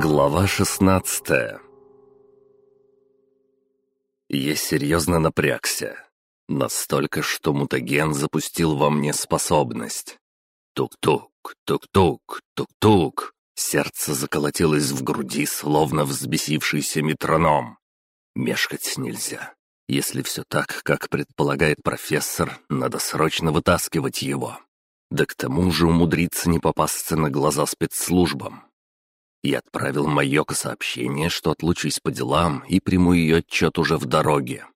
Глава 16 Я серьезно напрягся. Настолько, что мутаген запустил во мне способность. Тук-тук, тук-тук, тук-тук. Сердце заколотилось в груди, словно взбесившийся метроном. Мешкать нельзя. Если все так, как предполагает профессор, надо срочно вытаскивать его. Да к тому же умудриться не попасться на глаза спецслужбам. Я отправил Майоко сообщение, что отлучусь по делам и приму ее отчет уже в дороге.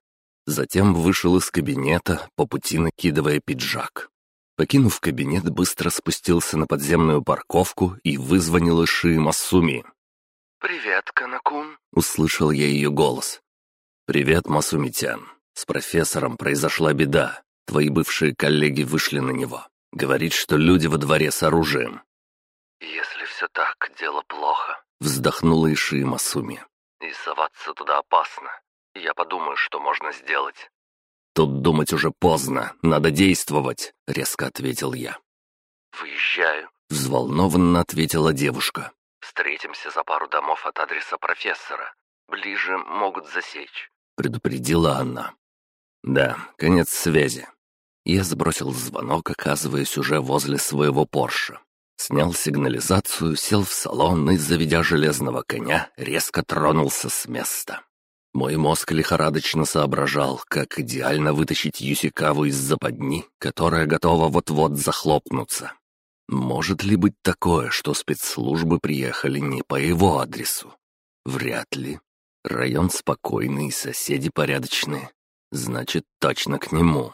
Затем вышел из кабинета, по пути накидывая пиджак. Покинув кабинет, быстро спустился на подземную парковку и вызвонил Иши Масуми. «Привет, Канакун», — услышал я ее голос. «Привет, Масумитян. С профессором произошла беда. Твои бывшие коллеги вышли на него. Говорит, что люди во дворе с оружием». «Если все так, дело плохо», — вздохнула Иши Масуми. «И соваться туда опасно. Я подумаю, что можно сделать». «Тут думать уже поздно, надо действовать», — резко ответил я. «Выезжаю», — взволнованно ответила девушка. «Встретимся за пару домов от адреса профессора. Ближе могут засечь», — предупредила она. «Да, конец связи». Я сбросил звонок, оказываясь уже возле своего Порша. Снял сигнализацию, сел в салон и, заведя железного коня, резко тронулся с места. Мой мозг лихорадочно соображал, как идеально вытащить Юсикаву из западни, которая готова вот-вот захлопнуться. Может ли быть такое, что спецслужбы приехали не по его адресу? Вряд ли. Район спокойный, соседи порядочные. Значит, точно к нему.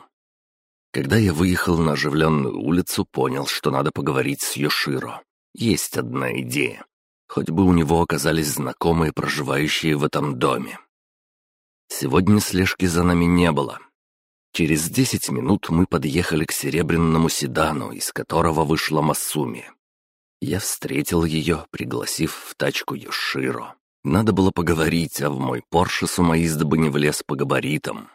Когда я выехал на оживленную улицу, понял, что надо поговорить с Йоширо. Есть одна идея. Хоть бы у него оказались знакомые, проживающие в этом доме. Сегодня слежки за нами не было. Через десять минут мы подъехали к серебряному седану, из которого вышла Масуми. Я встретил ее, пригласив в тачку Йоширо. Надо было поговорить, а в мой Порше сумаизд бы не влез по габаритам.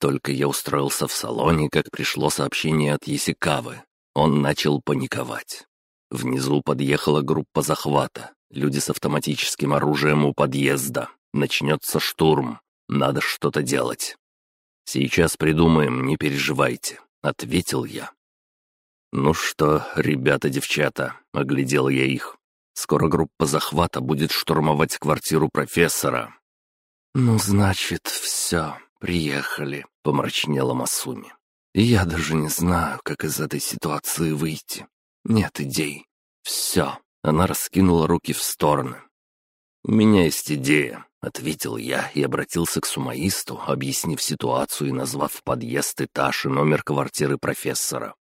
Только я устроился в салоне, как пришло сообщение от Есикавы. Он начал паниковать. Внизу подъехала группа захвата. Люди с автоматическим оружием у подъезда. Начнется штурм. Надо что-то делать. «Сейчас придумаем, не переживайте», — ответил я. «Ну что, ребята-девчата», — оглядел я их. «Скоро группа захвата будет штурмовать квартиру профессора». «Ну, значит, все, приехали», — помрачнела Масуми. «Я даже не знаю, как из этой ситуации выйти. Нет идей. Все». Она раскинула руки в стороны. «У меня есть идея», — ответил я и обратился к сумаисту, объяснив ситуацию и назвав подъезд, этаж и номер квартиры профессора.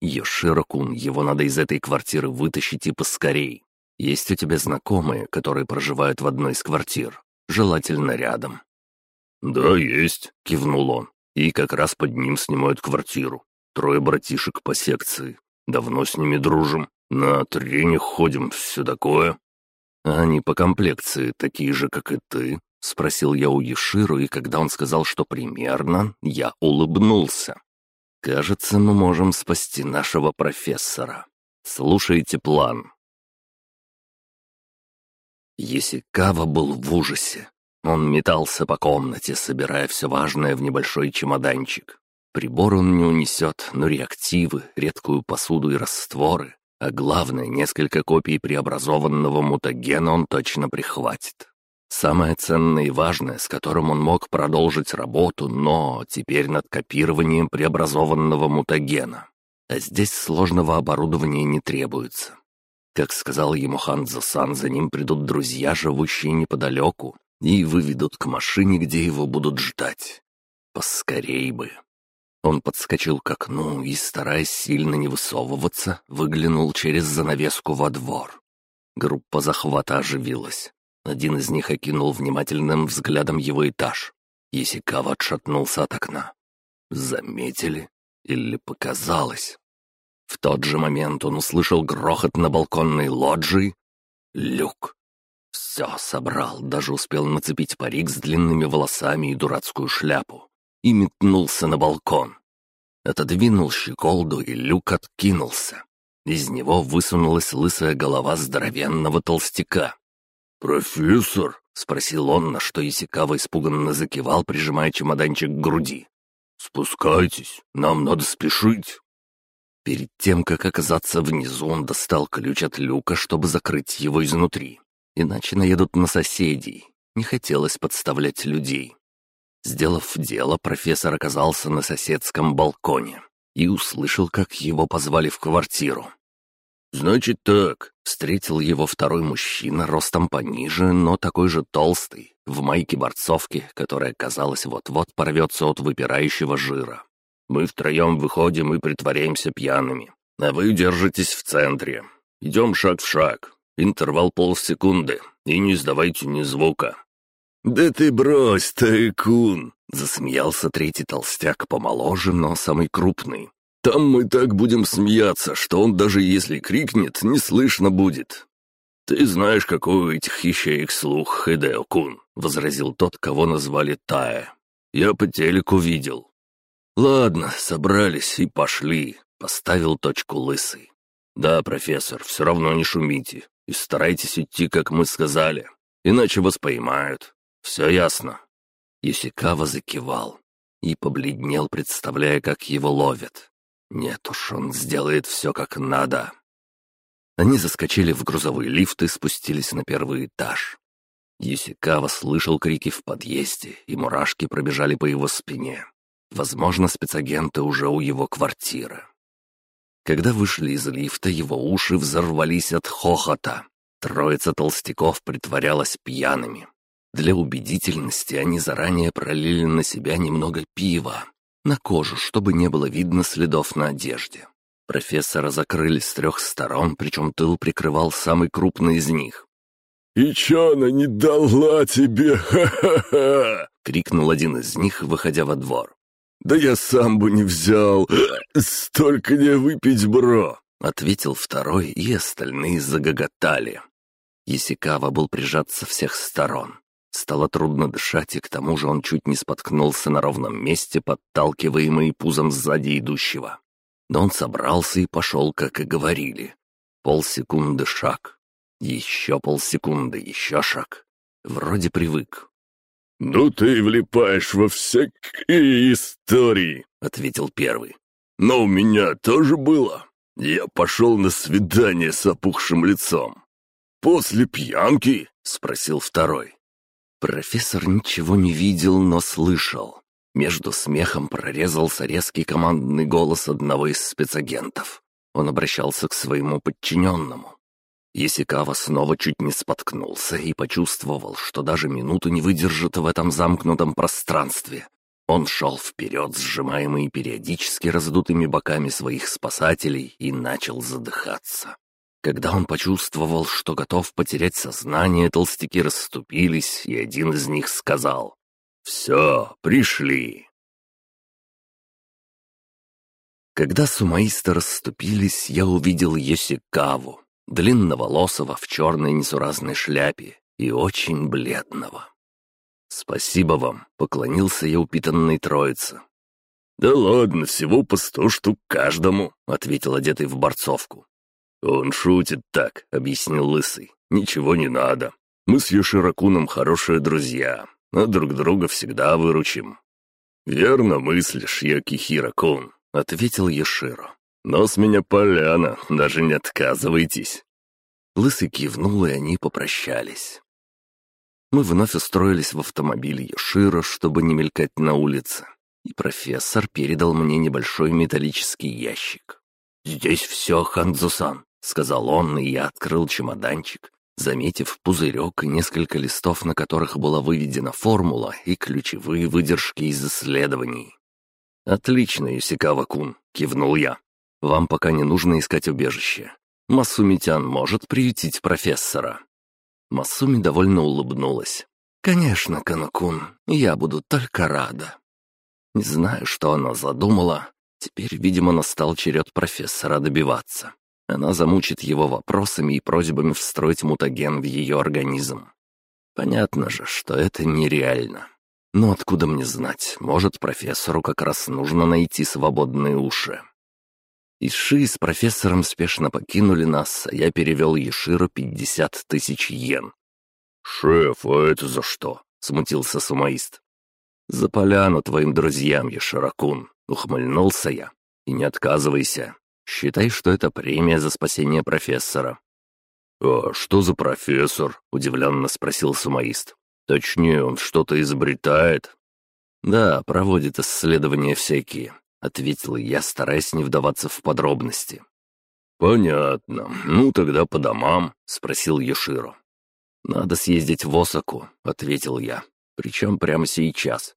«Йоширо-кун, его надо из этой квартиры вытащить и поскорей. Есть у тебя знакомые, которые проживают в одной из квартир? Желательно рядом». «Да, есть», — кивнул он. «И как раз под ним снимают квартиру. Трое братишек по секции. Давно с ними дружим. На тренях ходим, все такое». «А они по комплекции такие же, как и ты?» — спросил я у Еширу, и когда он сказал, что примерно, я улыбнулся. «Кажется, мы можем спасти нашего профессора. Слушайте план». Есикава был в ужасе. Он метался по комнате, собирая все важное в небольшой чемоданчик. Прибор он не унесет, но реактивы, редкую посуду и растворы а главное, несколько копий преобразованного мутагена он точно прихватит. Самое ценное и важное, с которым он мог продолжить работу, но теперь над копированием преобразованного мутагена. А здесь сложного оборудования не требуется. Как сказал ему Ханзо-сан, за ним придут друзья, живущие неподалеку, и выведут к машине, где его будут ждать. Поскорей бы. Он подскочил к окну и, стараясь сильно не высовываться, выглянул через занавеску во двор. Группа захвата оживилась. Один из них окинул внимательным взглядом его этаж. Есикава отшатнулся от окна. Заметили? Или показалось? В тот же момент он услышал грохот на балконной лоджии. Люк. Все собрал, даже успел нацепить парик с длинными волосами и дурацкую шляпу и метнулся на балкон. Отодвинул щеколду, и люк откинулся. Из него высунулась лысая голова здоровенного толстяка. «Профессор?» — спросил он, на что Исикава испуганно закивал, прижимая чемоданчик к груди. «Спускайтесь, нам надо спешить». Перед тем, как оказаться внизу, он достал ключ от люка, чтобы закрыть его изнутри. Иначе наедут на соседей. Не хотелось подставлять людей. Сделав дело, профессор оказался на соседском балконе и услышал, как его позвали в квартиру. «Значит так», — встретил его второй мужчина, ростом пониже, но такой же толстый, в майке-борцовке, которая, казалось, вот-вот порвется от выпирающего жира. Мы втроем выходим и притворяемся пьяными, а вы держитесь в центре. Идем шаг в шаг, интервал полсекунды, и не издавайте ни звука». «Да ты брось, Тайкун!» — засмеялся третий толстяк помоложе, но самый крупный. «Там мы так будем смеяться, что он даже если крикнет, не слышно будет». «Ты знаешь, какой у этих ищеек слух, Хидео-кун», — возразил тот, кого назвали Тая. «Я по телеку видел. «Ладно, собрались и пошли», — поставил точку лысый. «Да, профессор, все равно не шумите и старайтесь идти, как мы сказали, иначе вас поймают. Все ясно». Юсикава закивал и побледнел, представляя, как его ловят. Нет уж, он сделает все как надо. Они заскочили в грузовой лифт и спустились на первый этаж. Юсикава слышал крики в подъезде, и мурашки пробежали по его спине. Возможно, спецагенты уже у его квартиры. Когда вышли из лифта, его уши взорвались от хохота. Троица толстяков притворялась пьяными. Для убедительности они заранее пролили на себя немного пива, на кожу, чтобы не было видно следов на одежде. Профессора закрыли с трех сторон, причем тыл прикрывал самый крупный из них. «И чё она не дала тебе? Ха-ха-ха!» — крикнул один из них, выходя во двор. «Да я сам бы не взял! Столько не выпить, бро!» — ответил второй, и остальные загоготали. Есикава был прижат со всех сторон. Стало трудно дышать, и к тому же он чуть не споткнулся на ровном месте, подталкиваемый пузом сзади идущего. Но он собрался и пошел, как и говорили. Полсекунды шаг. Еще полсекунды, еще шаг. Вроде привык. «Ну ты влипаешь во всякие истории», — ответил первый. «Но у меня тоже было. Я пошел на свидание с опухшим лицом». «После пьянки?» — спросил второй. Профессор ничего не видел, но слышал. Между смехом прорезался резкий командный голос одного из спецагентов. Он обращался к своему подчиненному. Исикава снова чуть не споткнулся и почувствовал, что даже минуту не выдержит в этом замкнутом пространстве. Он шел вперед, сжимаемый периодически раздутыми боками своих спасателей, и начал задыхаться. Когда он почувствовал, что готов потерять сознание, толстяки расступились, и один из них сказал «Все, пришли». Когда сумаисты расступились, я увидел Йосикаву, длинноволосого в черной несуразной шляпе и очень бледного. «Спасибо вам», — поклонился я упитанной троице. «Да ладно, всего по сто штук каждому», — ответил одетый в борцовку. «Он шутит так», — объяснил Лысый. «Ничего не надо. Мы с Йоширакуном хорошие друзья, а друг друга всегда выручим». «Верно мыслишь, Йокихира-кун», — ответил Йоширо. Но с меня поляна, даже не отказывайтесь». Лысый кивнул, и они попрощались. Мы вновь устроились в автомобиле Йоширо, чтобы не мелькать на улице, и профессор передал мне небольшой металлический ящик. «Здесь все, Ханзусан», — сказал он, и я открыл чемоданчик, заметив пузырек и несколько листов, на которых была выведена формула и ключевые выдержки из исследований. «Отлично, Юсикава-кун», — кивнул я. Вам пока не нужно искать убежище. Масумитян может приютить профессора». Масуми довольно улыбнулась. «Конечно, Канакун, я буду только рада». Не знаю, что она задумала. Теперь, видимо, настал черед профессора добиваться. Она замучит его вопросами и просьбами встроить мутаген в ее организм. Понятно же, что это нереально. Но откуда мне знать, может, профессору как раз нужно найти свободные уши. Иши с профессором спешно покинули нас, а я перевел Еширу пятьдесят тысяч йен. «Шеф, а это за что?» — смутился сумаист. «За поляну твоим друзьям, Еширакун», — ухмыльнулся я. «И не отказывайся. Считай, что это премия за спасение профессора». «А что за профессор?» — удивленно спросил сумаист. «Точнее, он что-то изобретает?» «Да, проводит исследования всякие», — ответил я, стараясь не вдаваться в подробности. «Понятно. Ну, тогда по домам», — спросил Еширо. «Надо съездить в Осаку», — ответил я. «Причем прямо сейчас.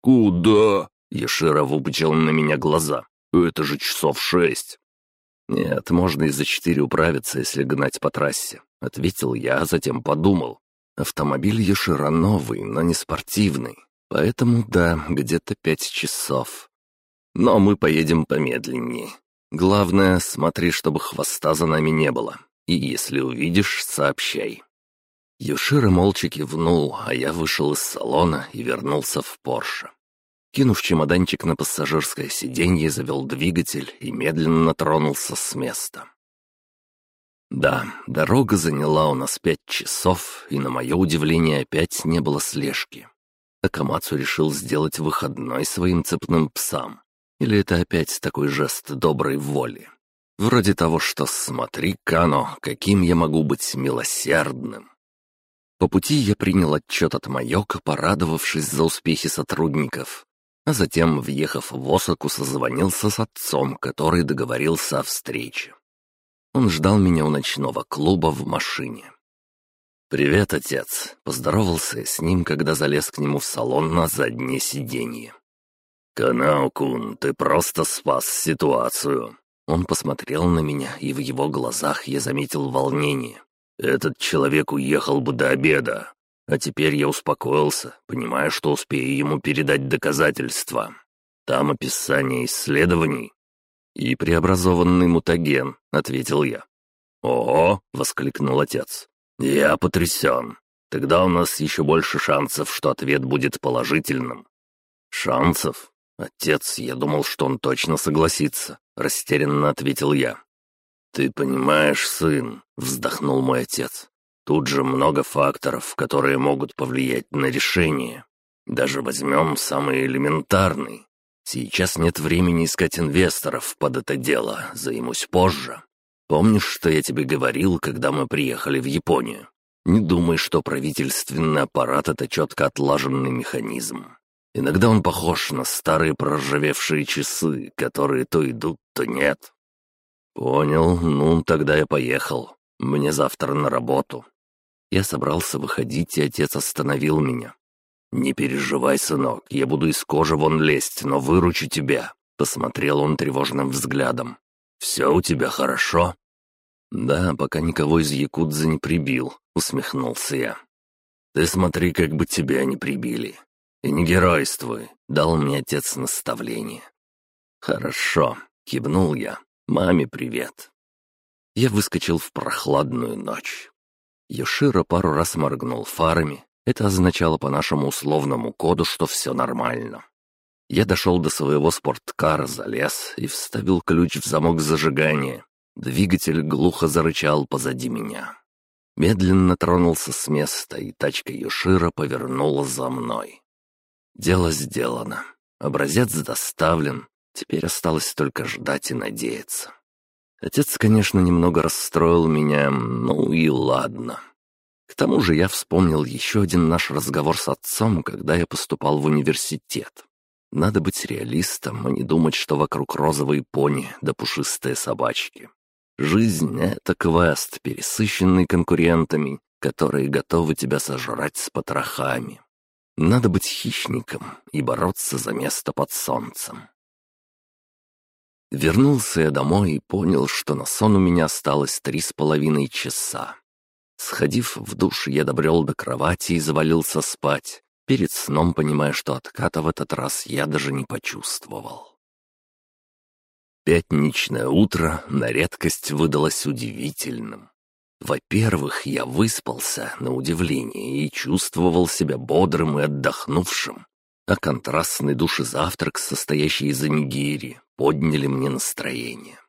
«Куда?» — Ешира выпучил на меня глаза. «Это же часов шесть». «Нет, можно и за четыре управиться, если гнать по трассе», — ответил я, а затем подумал. «Автомобиль Ешира новый, но не спортивный, поэтому, да, где-то пять часов. Но мы поедем помедленнее. Главное, смотри, чтобы хвоста за нами не было, и если увидишь, сообщай». Юшира молча кивнул, а я вышел из салона и вернулся в Порше. Кинув чемоданчик на пассажирское сиденье, завел двигатель и медленно тронулся с места. Да, дорога заняла у нас пять часов, и на мое удивление опять не было слежки. Акамацу решил сделать выходной своим цепным псам. Или это опять такой жест доброй воли? Вроде того, что «смотри, Кано, каким я могу быть милосердным». По пути я принял отчет от Майока, порадовавшись за успехи сотрудников. А затем, въехав в Осаку, созвонился с отцом, который договорился о встрече. Он ждал меня у ночного клуба в машине. «Привет, отец!» — поздоровался я с ним, когда залез к нему в салон на заднее сиденье. «Канао-кун, ты просто спас ситуацию!» Он посмотрел на меня, и в его глазах я заметил волнение. Этот человек уехал бы до обеда, а теперь я успокоился, понимая, что успею ему передать доказательства. Там описание исследований. «И преобразованный мутаген», — ответил я. «О!» — воскликнул отец. «Я потрясен. Тогда у нас еще больше шансов, что ответ будет положительным». «Шансов? Отец, я думал, что он точно согласится», — растерянно ответил я. «Ты понимаешь, сын», — вздохнул мой отец, «тут же много факторов, которые могут повлиять на решение. Даже возьмем самый элементарный. Сейчас нет времени искать инвесторов под это дело, займусь позже. Помнишь, что я тебе говорил, когда мы приехали в Японию? Не думай, что правительственный аппарат — это четко отлаженный механизм. Иногда он похож на старые проржавевшие часы, которые то идут, то нет. «Понял, ну тогда я поехал. Мне завтра на работу». Я собрался выходить, и отец остановил меня. «Не переживай, сынок, я буду из кожи вон лезть, но выручу тебя», — посмотрел он тревожным взглядом. «Все у тебя хорошо?» «Да, пока никого из якудза не прибил», — усмехнулся я. «Ты смотри, как бы тебя не прибили. И не геройствуй», — дал мне отец наставление. «Хорошо», — кивнул я. «Маме привет». Я выскочил в прохладную ночь. Йоширо пару раз моргнул фарами. Это означало по нашему условному коду, что все нормально. Я дошел до своего спорткара, залез и вставил ключ в замок зажигания. Двигатель глухо зарычал позади меня. Медленно тронулся с места, и тачка Йошира повернула за мной. Дело сделано. Образец доставлен, Теперь осталось только ждать и надеяться. Отец, конечно, немного расстроил меня, ну и ладно. К тому же я вспомнил еще один наш разговор с отцом, когда я поступал в университет. Надо быть реалистом, а не думать, что вокруг розовые пони да пушистые собачки. Жизнь — это квест, пересыщенный конкурентами, которые готовы тебя сожрать с потрохами. Надо быть хищником и бороться за место под солнцем. Вернулся я домой и понял, что на сон у меня осталось три с половиной часа. Сходив в душ, я добрел до кровати и завалился спать, перед сном понимая, что отката в этот раз я даже не почувствовал. Пятничное утро на редкость выдалось удивительным. Во-первых, я выспался, на удивление, и чувствовал себя бодрым и отдохнувшим а контрастный душезавтрак, состоящий из анигири, подняли мне настроение.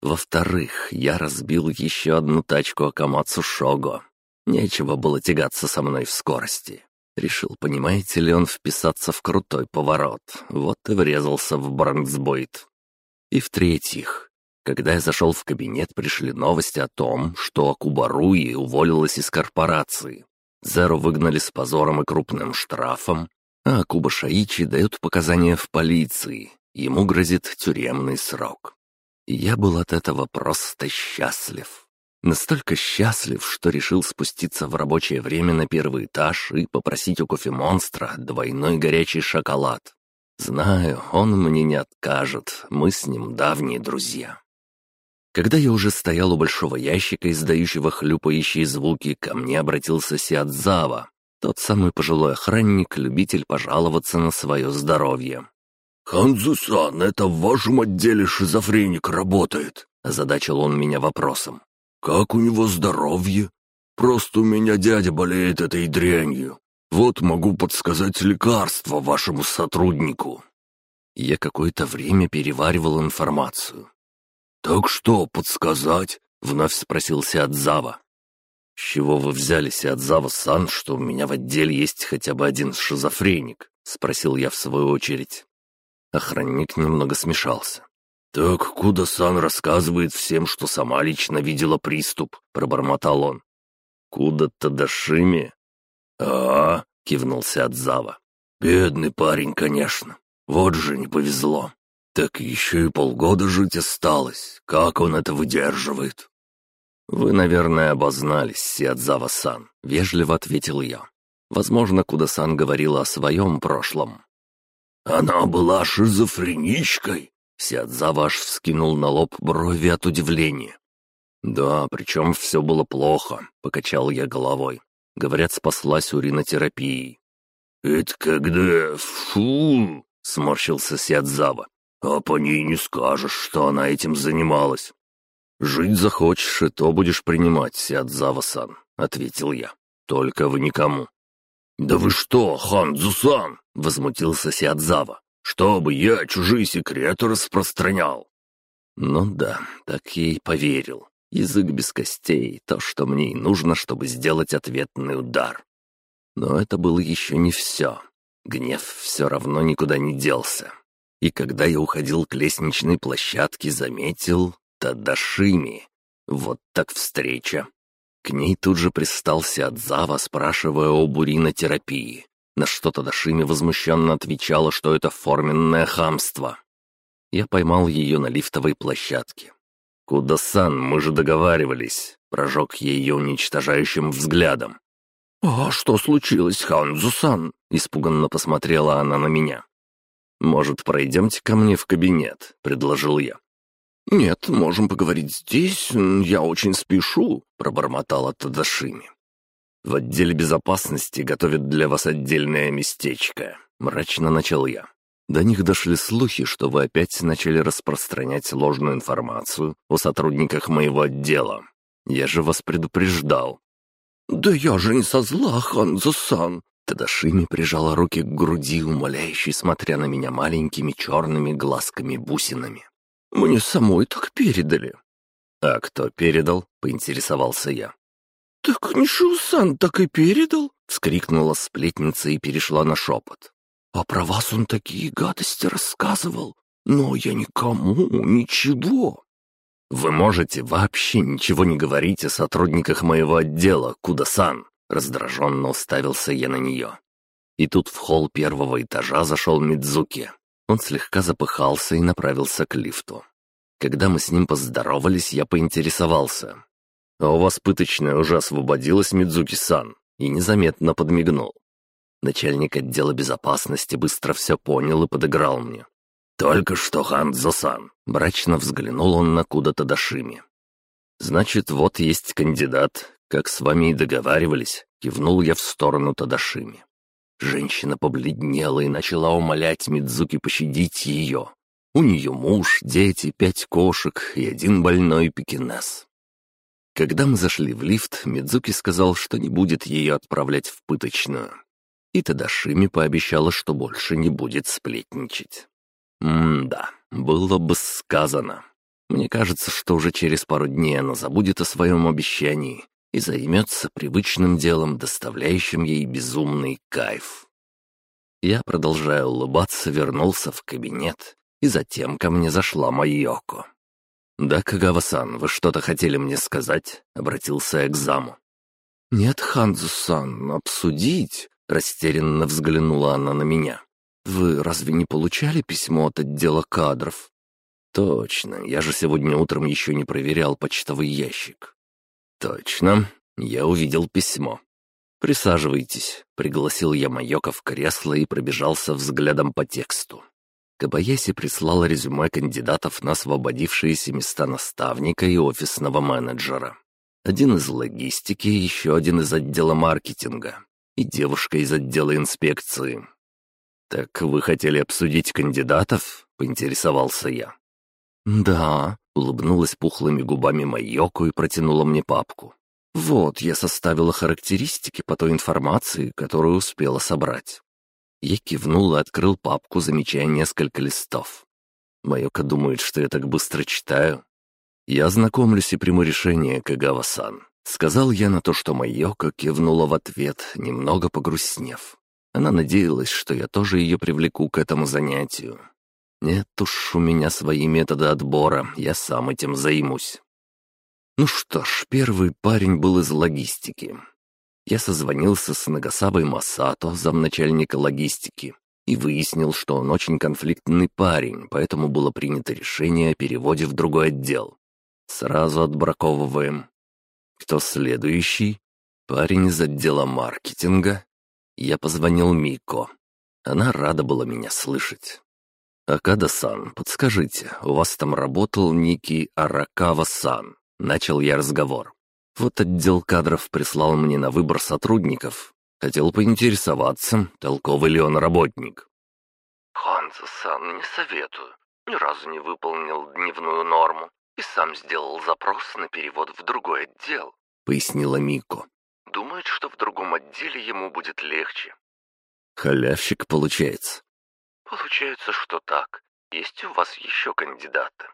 Во-вторых, я разбил еще одну тачку Акамацу Шого. Нечего было тягаться со мной в скорости. Решил, понимаете ли, он вписаться в крутой поворот. Вот и врезался в бронксбойт. И в-третьих, когда я зашел в кабинет, пришли новости о том, что Акубаруи уволилась из корпорации. Зеру выгнали с позором и крупным штрафом, а Акуба Шаичи дает показания в полиции. Ему грозит тюремный срок. И я был от этого просто счастлив. Настолько счастлив, что решил спуститься в рабочее время на первый этаж и попросить у кофемонстра двойной горячий шоколад. Знаю, он мне не откажет, мы с ним давние друзья. Когда я уже стоял у большого ящика, издающего хлюпающие звуки, ко мне обратился Сиадзава, тот самый пожилой охранник, любитель пожаловаться на свое здоровье. «Ханзусан, это в вашем отделе шизофреник работает?» — озадачил он меня вопросом. «Как у него здоровье? Просто у меня дядя болеет этой дрянью. Вот могу подсказать лекарство вашему сотруднику». Я какое-то время переваривал информацию. «Так что подсказать?» — вновь спросил Сиадзава. «С чего вы взяли, Сиадзава-сан, что у меня в отделе есть хотя бы один шизофреник?» — спросил я в свою очередь. Охранник немного смешался. «Так Куда-сан рассказывает всем, что сама лично видела приступ», — пробормотал он. «Куда-то Дашими?» «А, — кивнулся Адзава. «Бедный парень, конечно. Вот же не повезло. Так еще и полгода жить осталось. Как он это выдерживает?» «Вы, наверное, обознались, Сиадзава-сан», — вежливо ответил я. «Возможно, Куда-сан говорила о своем прошлом». «Она была шизофреничкой?» Сиадзава аж вскинул на лоб брови от удивления. «Да, причем все было плохо», — покачал я головой. Говорят, спаслась уринотерапией. «Это когда... Фу!» — сморщился Сиадзава. «А по ней не скажешь, что она этим занималась». «Жить захочешь, и то будешь принимать, Сиадзава-сан», — ответил я. «Только вы никому». «Да вы что, Ханзу-сан!» — возмутился Сиадзава. «Чтобы я чужие секреты распространял!» «Ну да, так я и поверил. Язык без костей — то, что мне и нужно, чтобы сделать ответный удар. Но это было еще не все. Гнев все равно никуда не делся. И когда я уходил к лестничной площадке, заметил Тадашими. Вот так встреча. К ней тут же пристался Адзава, спрашивая о буринотерапии. На что Тадашими возмущенно отвечала, что это форменное хамство. Я поймал ее на лифтовой площадке. «Куда-сан, мы же договаривались», — прожег ее уничтожающим взглядом. «А что случилось, Ханзу-сан?» — испуганно посмотрела она на меня. «Может, пройдемте ко мне в кабинет?» — предложил я. «Нет, можем поговорить здесь, я очень спешу», — пробормотала Тадашими. «В отделе безопасности готовят для вас отдельное местечко», — мрачно начал я. До них дошли слухи, что вы опять начали распространять ложную информацию о сотрудниках моего отдела. Я же вас предупреждал». «Да я же не со зла, Ханзо-сан!» Тадашими прижала руки к груди, умоляющей, смотря на меня маленькими черными глазками-бусинами. «Мне самой так передали». «А кто передал?» — поинтересовался я. «Так Нишиу-сан так и передал!» — вскрикнула сплетница и перешла на шепот. А про вас он такие гадости рассказывал, но я никому ничего». «Вы можете вообще ничего не говорить о сотрудниках моего отдела, Куда-сан?» Раздраженно уставился я на нее. И тут в холл первого этажа зашел Мидзуки. Он слегка запыхался и направился к лифту. Когда мы с ним поздоровались, я поинтересовался. «А у вас пыточная уже освободилась, Мидзуки-сан?» И незаметно подмигнул. Начальник отдела безопасности быстро все понял и подыграл мне. «Только что, Ханзо-сан!» — мрачно взглянул он на куда-то Дашими. «Значит, вот есть кандидат, как с вами и договаривались», — кивнул я в сторону Тадашими. Женщина побледнела и начала умолять Мидзуки пощадить ее. У нее муж, дети, пять кошек и один больной пекинес. Когда мы зашли в лифт, Мидзуки сказал, что не будет ее отправлять в пыточную и Тадашими пообещала, что больше не будет сплетничать. М-да, было бы сказано. Мне кажется, что уже через пару дней она забудет о своем обещании и займется привычным делом, доставляющим ей безумный кайф. Я, продолжая улыбаться, вернулся в кабинет, и затем ко мне зашла Майоко. «Да, Кагава-сан, вы что-то хотели мне сказать?» — обратился я к заму. «Нет, Ханзу-сан, обсудить?» — растерянно взглянула она на меня. «Вы разве не получали письмо от отдела кадров?» «Точно, я же сегодня утром еще не проверял почтовый ящик». «Точно, я увидел письмо. «Присаживайтесь», — пригласил я Майока в кресло и пробежался взглядом по тексту. Кабаяси прислал резюме кандидатов на освободившиеся места наставника и офисного менеджера. Один из логистики, еще один из отдела маркетинга и девушка из отдела инспекции. «Так вы хотели обсудить кандидатов?» — поинтересовался я. «Да», — улыбнулась пухлыми губами Майоко и протянула мне папку. «Вот, я составила характеристики по той информации, которую успела собрать. Я кивнул и открыл папку, замечая несколько листов. Майока думает, что я так быстро читаю. Я знакомлюсь и приму решение, Кагава-сан. Сказал я на то, что Майока кивнула в ответ, немного погрустнев. Она надеялась, что я тоже ее привлеку к этому занятию. Нет уж, у меня свои методы отбора, я сам этим займусь. Ну что ж, первый парень был из логистики. Я созвонился с Нагасавой Масато, замначальника логистики, и выяснил, что он очень конфликтный парень, поэтому было принято решение о переводе в другой отдел. Сразу отбраковываем. Кто следующий? Парень из отдела маркетинга. Я позвонил Мико. Она рада была меня слышать. «Акада-сан, подскажите, у вас там работал некий Аракава-сан?» Начал я разговор. Вот отдел кадров прислал мне на выбор сотрудников. Хотел поинтересоваться, толковый ли он работник. «Ханзо-сан, не советую. Ни разу не выполнил дневную норму и сам сделал запрос на перевод в другой отдел», — пояснила Мико. «Думает, что в другом отделе ему будет легче». «Халявщик получается». «Получается, что так. Есть у вас еще кандидаты?»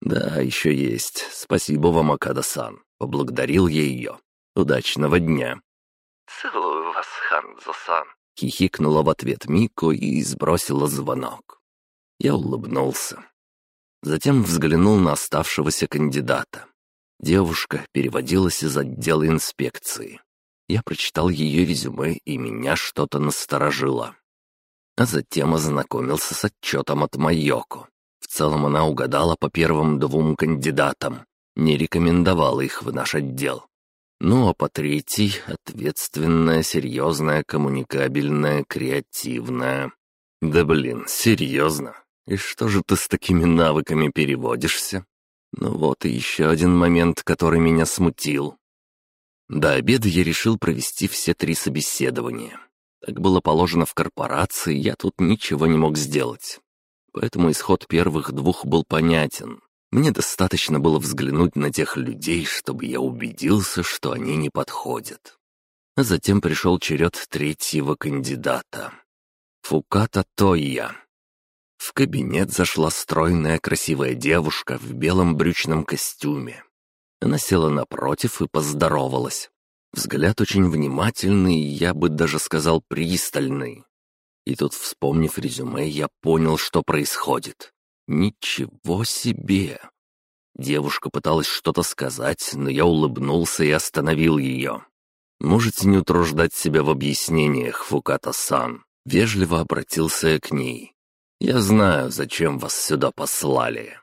«Да, еще есть. Спасибо вам, Акада-сан. Поблагодарил я ее. «Удачного дня!» «Целую вас, Ханзо-сан!» Хихикнула в ответ Мико и сбросила звонок. Я улыбнулся. Затем взглянул на оставшегося кандидата. Девушка переводилась из отдела инспекции. Я прочитал ее резюме, и меня что-то насторожило. А затем ознакомился с отчетом от Майоко. В целом она угадала по первым двум кандидатам, не рекомендовал их в наш отдел. Ну а по третий — ответственная, серьезная, коммуникабельная, креативная. Да блин, серьезно? И что же ты с такими навыками переводишься? Ну вот и еще один момент, который меня смутил. До обеда я решил провести все три собеседования. Так было положено в корпорации, я тут ничего не мог сделать. Поэтому исход первых двух был понятен. Мне достаточно было взглянуть на тех людей, чтобы я убедился, что они не подходят. А затем пришел черед третьего кандидата. Фуката Тойя. В кабинет зашла стройная красивая девушка в белом брючном костюме. Она села напротив и поздоровалась. Взгляд очень внимательный, я бы даже сказал пристальный. И тут, вспомнив резюме, я понял, что происходит. Ничего себе! Девушка пыталась что-то сказать, но я улыбнулся и остановил ее. «Можете не утруждать себя в объяснениях, Фуката-сан». Вежливо обратился я к ней. «Я знаю, зачем вас сюда послали».